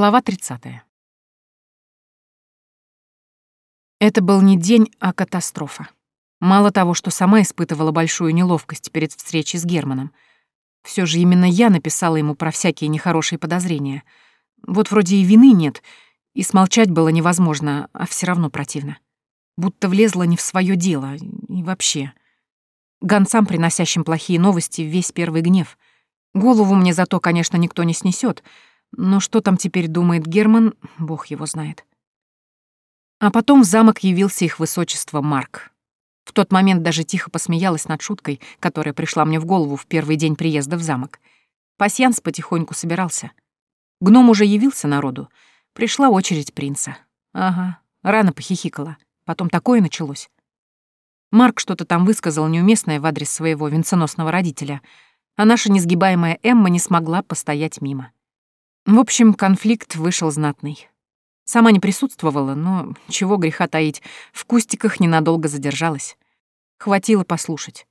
Глава 30. Это был не день, а катастрофа. Мало того, что сама испытывала большую неловкость перед встречей с Германом, все же именно я написала ему про всякие нехорошие подозрения. Вот вроде и вины нет, и смолчать было невозможно, а все равно противно. Будто влезла не в свое дело, и вообще. Гонцам, приносящим плохие новости, весь первый гнев. Голову мне зато, конечно, никто не снесет, но что там теперь думает Герман, бог его знает. А потом в замок явился их высочество Марк. В тот момент даже тихо посмеялась над шуткой, которая пришла мне в голову в первый день приезда в замок. Пасьянс потихоньку собирался. Гном уже явился народу. Пришла очередь принца. Ага, рано похихикала. Потом такое началось. Марк что-то там высказал неуместное в адрес своего венценосного родителя, а наша несгибаемая Эмма не смогла постоять мимо. В общем, конфликт вышел знатный. Сама не присутствовала, но чего греха таить, в кустиках ненадолго задержалась. Хватило послушать.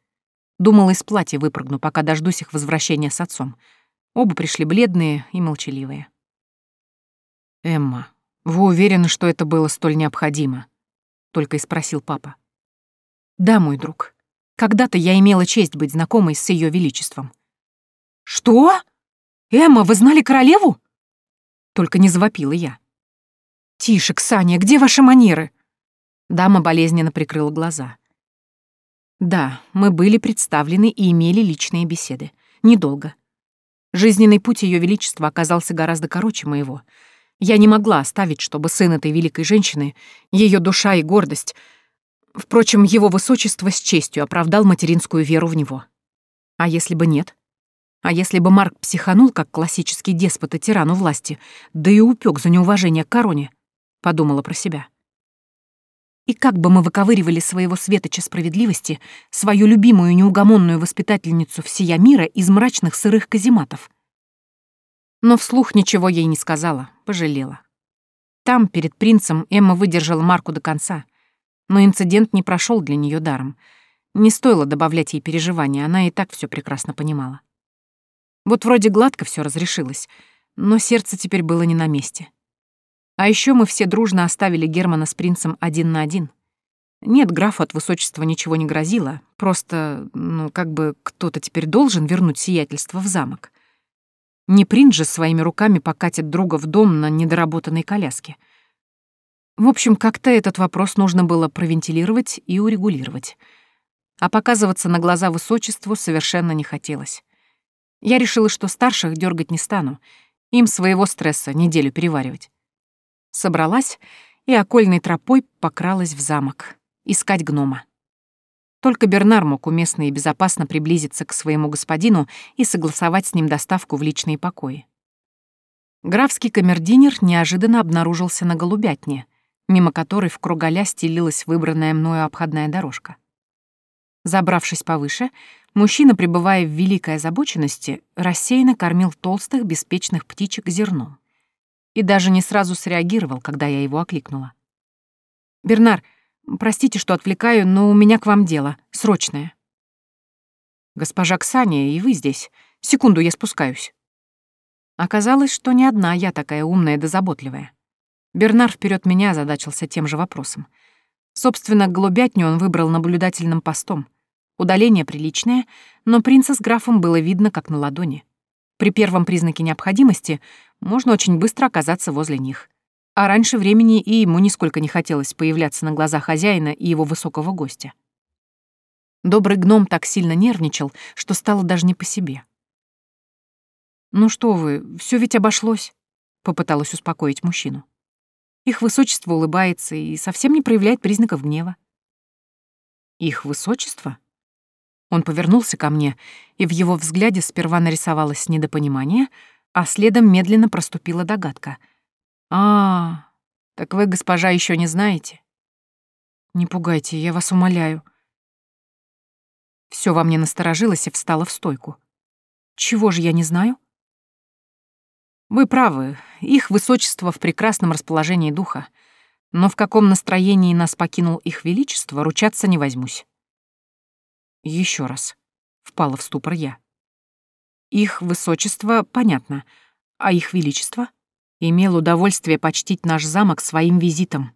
Думала, из платья выпрыгну, пока дождусь их возвращения с отцом. Оба пришли бледные и молчаливые. «Эмма, вы уверены, что это было столь необходимо?» — только и спросил папа. «Да, мой друг. Когда-то я имела честь быть знакомой с Ее Величеством». «Что?» «Эмма, вы знали королеву?» Только не завопила я. «Тише, Ксания, где ваши манеры?» Дама болезненно прикрыла глаза. Да, мы были представлены и имели личные беседы. Недолго. Жизненный путь Ее Величества оказался гораздо короче моего. Я не могла оставить, чтобы сын этой великой женщины, ее душа и гордость... Впрочем, его высочество с честью оправдал материнскую веру в него. А если бы нет? А если бы Марк психанул, как классический деспот и тиран у власти, да и упек за неуважение к короне, подумала про себя. И как бы мы выковыривали своего светоча справедливости, свою любимую неугомонную воспитательницу всея мира из мрачных сырых казематов? Но вслух ничего ей не сказала, пожалела. Там, перед принцем, Эмма выдержала Марку до конца. Но инцидент не прошел для нее даром. Не стоило добавлять ей переживания, она и так все прекрасно понимала. Вот вроде гладко все разрешилось, но сердце теперь было не на месте. А еще мы все дружно оставили Германа с принцем один на один. Нет, графу от высочества ничего не грозило, просто, ну, как бы кто-то теперь должен вернуть сиятельство в замок. Не принц же своими руками покатит друга в дом на недоработанной коляске. В общем, как-то этот вопрос нужно было провентилировать и урегулировать. А показываться на глаза высочеству совершенно не хотелось. Я решила, что старших дергать не стану. Им своего стресса неделю переваривать. Собралась и окольной тропой покралась в замок. Искать гнома. Только Бернар мог уместно и безопасно приблизиться к своему господину и согласовать с ним доставку в личные покои. Графский камердинер неожиданно обнаружился на голубятне, мимо которой в круголя стелилась выбранная мною обходная дорожка. Забравшись повыше, мужчина, пребывая в великой озабоченности, рассеянно кормил толстых, беспечных птичек зерном. И даже не сразу среагировал, когда я его окликнула. «Бернар, простите, что отвлекаю, но у меня к вам дело, срочное». «Госпожа Ксания, и вы здесь. Секунду, я спускаюсь». Оказалось, что не одна я такая умная да заботливая. Бернар вперед меня озадачился тем же вопросом. Собственно, голубятню он выбрал наблюдательным постом — Удаление приличное, но принца с графом было видно как на ладони. При первом признаке необходимости можно очень быстро оказаться возле них. А раньше времени и ему нисколько не хотелось появляться на глазах хозяина и его высокого гостя. Добрый гном так сильно нервничал, что стало даже не по себе. «Ну что вы, все ведь обошлось», — попыталась успокоить мужчину. Их высочество улыбается и совсем не проявляет признаков гнева. «Их высочество?» Он повернулся ко мне, и в его взгляде сперва нарисовалось недопонимание, а следом медленно проступила догадка. «А, так вы, госпожа, еще не знаете?» «Не пугайте, я вас умоляю». Все во мне насторожилось и встало в стойку. «Чего же я не знаю?» «Вы правы, их высочество в прекрасном расположении духа, но в каком настроении нас покинул их величество, ручаться не возьмусь. Еще раз. Впала в ступор я. Их высочество, понятно. А их величество? Имел удовольствие почтить наш замок своим визитом.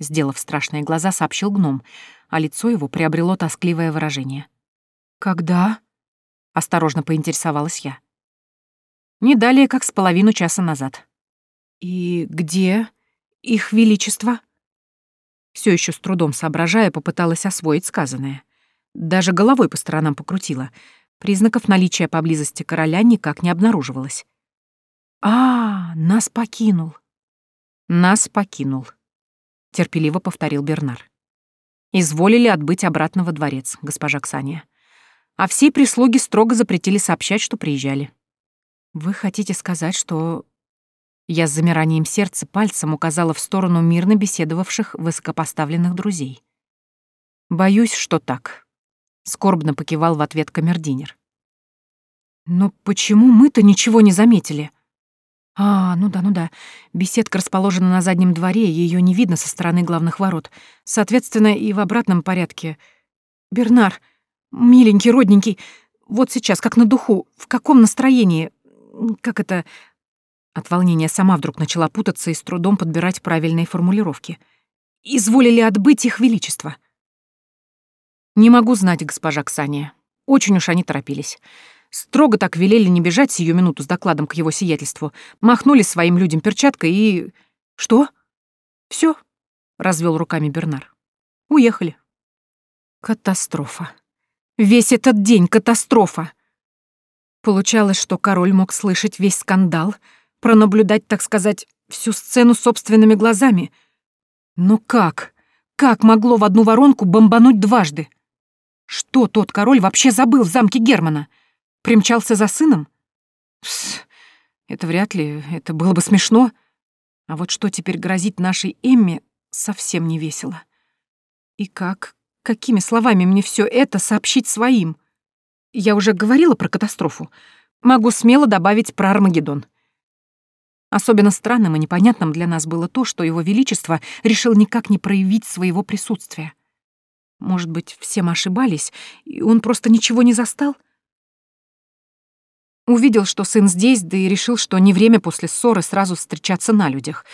Сделав страшные глаза, сообщил гном, а лицо его приобрело тоскливое выражение. «Когда?» — осторожно поинтересовалась я. «Не далее, как с половину часа назад». «И где их величество?» Все еще с трудом соображая, попыталась освоить сказанное. Даже головой по сторонам покрутила. Признаков наличия поблизости короля никак не обнаруживалось. «А, нас покинул». «Нас покинул», — терпеливо повторил Бернар. «Изволили отбыть обратно во дворец, госпожа Ксания. А всей прислуге строго запретили сообщать, что приезжали». «Вы хотите сказать, что я с замиранием сердца пальцем указала в сторону мирно беседовавших высокопоставленных друзей. «Боюсь, что так», — скорбно покивал в ответ камердинер. «Но почему мы-то ничего не заметили?» «А, ну да, ну да. Беседка расположена на заднем дворе, ее не видно со стороны главных ворот. Соответственно, и в обратном порядке. Бернар, миленький, родненький, вот сейчас, как на духу, в каком настроении? Как это? От волнения сама вдруг начала путаться и с трудом подбирать правильные формулировки. «Изволили отбыть их величество». «Не могу знать, госпожа Ксания. Очень уж они торопились. Строго так велели не бежать сию минуту с докладом к его сиятельству. Махнули своим людям перчаткой и... Что? Все? развел руками Бернар. Уехали. Катастрофа. Весь этот день катастрофа. Получалось, что король мог слышать весь скандал — пронаблюдать, так сказать, всю сцену собственными глазами. Но как? Как могло в одну воронку бомбануть дважды? Что тот король вообще забыл в замке Германа? Примчался за сыном? Пс, это вряд ли, это было бы смешно. А вот что теперь грозит нашей Эмме, совсем не весело. И как, какими словами мне все это сообщить своим? Я уже говорила про катастрофу. Могу смело добавить про Армагеддон. Особенно странным и непонятным для нас было то, что его величество решил никак не проявить своего присутствия. Может быть, все мы ошибались, и он просто ничего не застал? Увидел, что сын здесь, да и решил, что не время после ссоры сразу встречаться на людях.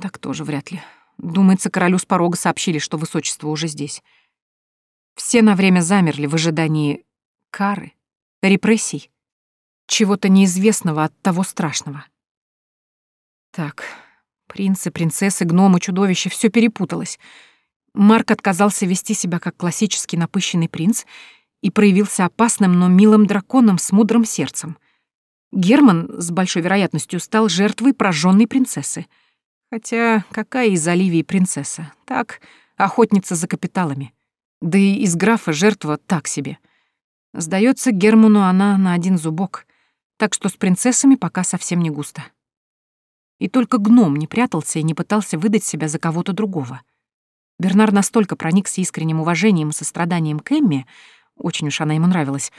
Так тоже вряд ли. Думается, королю с порога сообщили, что высочество уже здесь. Все на время замерли в ожидании кары, репрессий, чего-то неизвестного от того страшного. Так, принцы, принцессы, гномы, чудовища — все перепуталось. Марк отказался вести себя как классический напыщенный принц и проявился опасным, но милым драконом с мудрым сердцем. Герман, с большой вероятностью, стал жертвой прожженной принцессы. Хотя какая из Оливии принцесса? Так, охотница за капиталами. Да и из графа жертва так себе. Сдается Герману она на один зубок, так что с принцессами пока совсем не густо. И только гном не прятался и не пытался выдать себя за кого-то другого. Бернар настолько проникся искренним уважением и состраданием к Эмме, очень уж она ему нравилась,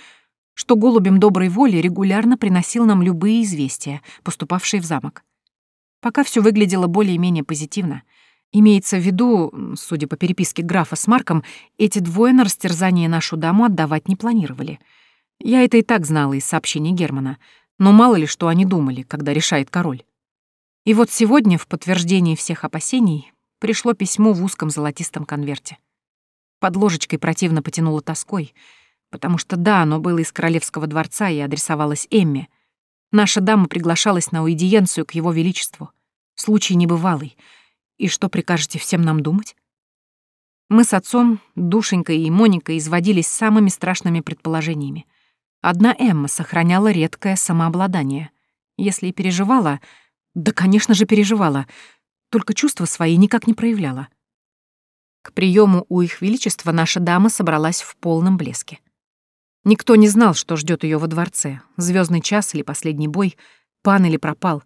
что голубем доброй воли регулярно приносил нам любые известия, поступавшие в замок. Пока все выглядело более-менее позитивно. Имеется в виду, судя по переписке графа с Марком, эти двое на растерзание нашу даму отдавать не планировали. Я это и так знала из сообщений Германа, но мало ли что они думали, когда решает король. И вот сегодня, в подтверждении всех опасений, пришло письмо в узком золотистом конверте. Под ложечкой противно потянуло тоской, потому что да, оно было из королевского дворца и адресовалось Эмме. Наша дама приглашалась на уидиенцию к его величеству. Случай небывалый. И что прикажете всем нам думать? Мы с отцом, Душенькой и Моникой изводились самыми страшными предположениями. Одна Эмма сохраняла редкое самообладание. Если и переживала, да, конечно же, переживала, только чувства свои никак не проявляла. К приему у их величества наша дама собралась в полном блеске. Никто не знал, что ждет ее во дворце, звездный час или последний бой, пан или пропал.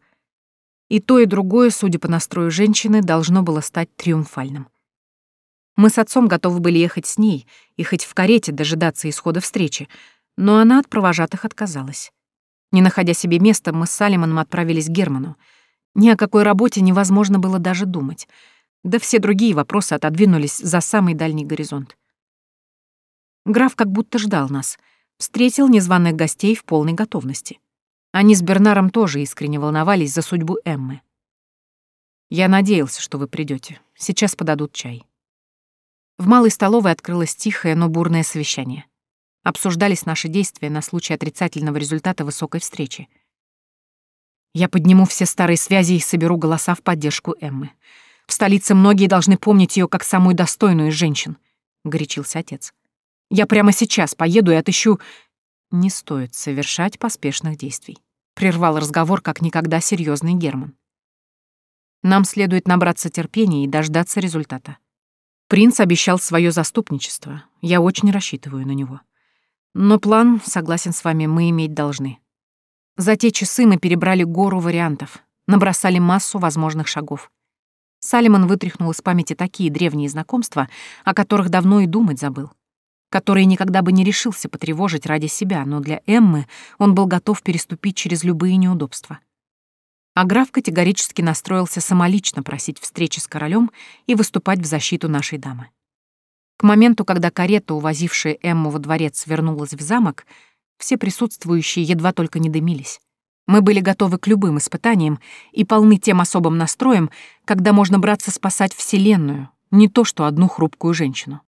И то, и другое, судя по настрою женщины, должно было стать триумфальным. Мы с отцом готовы были ехать с ней и хоть в карете дожидаться исхода встречи, но она от провожатых отказалась. Не находя себе места, мы с Салимоном отправились к Герману. Ни о какой работе невозможно было даже думать. Да все другие вопросы отодвинулись за самый дальний горизонт. Граф как будто ждал нас. Встретил незваных гостей в полной готовности. Они с Бернаром тоже искренне волновались за судьбу Эммы. Я надеялся, что вы придете. Сейчас подадут чай. В малой столовой открылось тихое, но бурное совещание. Обсуждались наши действия на случай отрицательного результата высокой встречи. Я подниму все старые связи и соберу голоса в поддержку Эммы. В столице многие должны помнить ее как самую достойную из женщин, — горячился отец. Я прямо сейчас поеду и отыщу... Не стоит совершать поспешных действий. Прервал разговор как никогда серьезный Герман. Нам следует набраться терпения и дождаться результата. Принц обещал свое заступничество. Я очень рассчитываю на него. Но план, согласен с вами, мы иметь должны. За те часы мы перебрали гору вариантов, набросали массу возможных шагов. Салимон вытряхнул из памяти такие древние знакомства, о которых давно и думать забыл, которые никогда бы не решился потревожить ради себя, но для Эммы он был готов переступить через любые неудобства. А граф категорически настроился самолично просить встречи с королем и выступать в защиту нашей дамы. К моменту, когда карета, увозившая Эмму во дворец, вернулась в замок, все присутствующие едва только не дымились. Мы были готовы к любым испытаниям и полны тем особым настроем, когда можно браться спасать Вселенную, не то что одну хрупкую женщину.